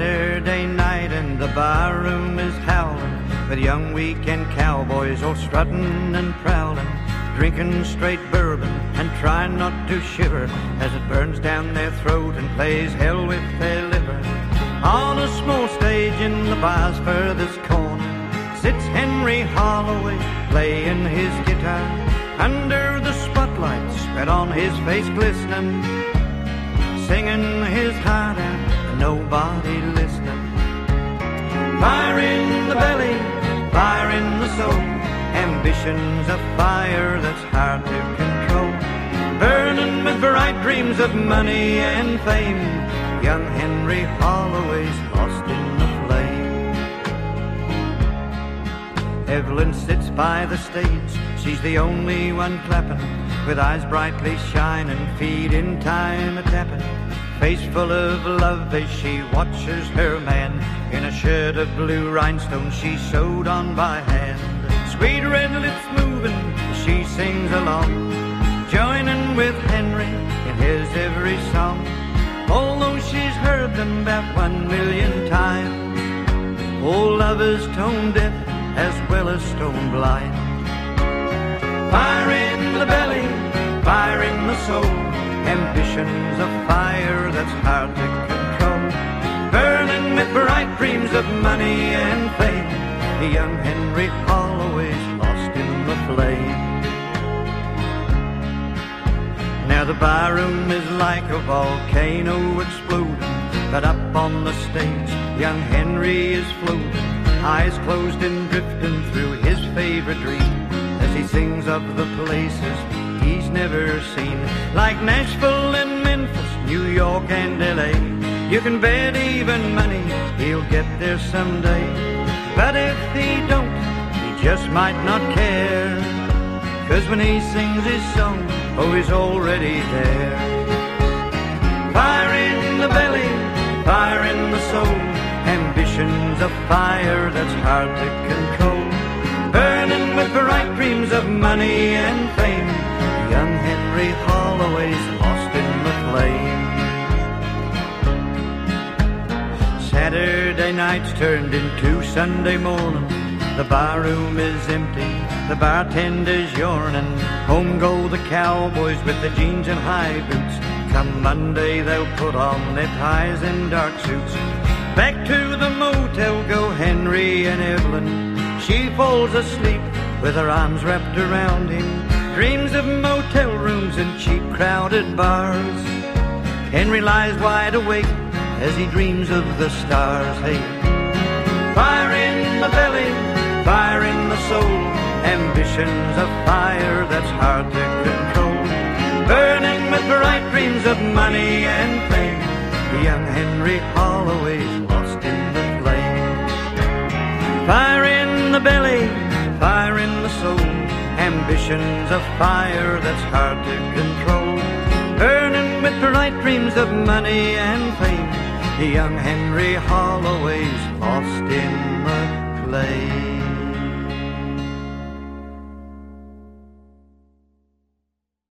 Saturday night and the barroom is howling with young weekend cowboys all strutting and prowling, drinking straight bourbon and trying not to shiver as it burns down their throat and plays hell with their liver. On a small stage in the bar's furthest corner sits Henry Holloway playing his guitar under the spotlight spread on his face glistening, singing his heart ambition's a fire that's hard to control. Burning with bright dreams of money and fame, young Henry Holloway's lost in the flame. Evelyn sits by the stage, she's the only one clapping, with eyes brightly shining, feet in time a tapping. Face full of love as she watches her man in a shirt of blue rhinestones she sewed on by hand. Sweet red lips moving, she sings along, joining with Henry in his every song. Although she's heard them about one million times, all lovers tone deaf as well as stone blind. Fire in the belly, fire in the soul, ambition's a fire that's hard to control. Burning with bright dreams of money and fame, young Henry Holloway's lost in the flame. Now the barroom is like a volcano exploding, but up on the stage, young Henry is floating, eyes closed and drifting through his favorite dream as he sings of the places he's never seen, like Nashville and Memphis, New York and LA. You can bet even money he'll get there someday, but if he don't, he just might not care. Cause when he sings his song, oh, he's already there. Fire in the belly, fire in the soul, ambition's a fire that's hard to control. Burning with bright dreams of money and fame, young Henry Holloway's lost in the flame. Saturday night's turned into Sunday morning. The barroom is empty, the bartender's yawning. Home go the cowboys with the jeans and high boots. Come Monday, they'll put on their ties and dark suits. Back to the motel go Henry and Evelyn. She falls asleep with her arms wrapped around him. Dreams of motel rooms and cheap crowded bars. Henry lies wide awake as he dreams of the stars. Hey, fire in the belly, fire in the soul. Ambition's a fire that's hard to control. Burning with bright dreams of money and fame. Young Henry Holloway's lost in the flame. Fire in the belly, fire in the soul. Ambition's a fire that's hard to control. Burning with bright dreams of money and fame. Young Henry Holloway's lost in.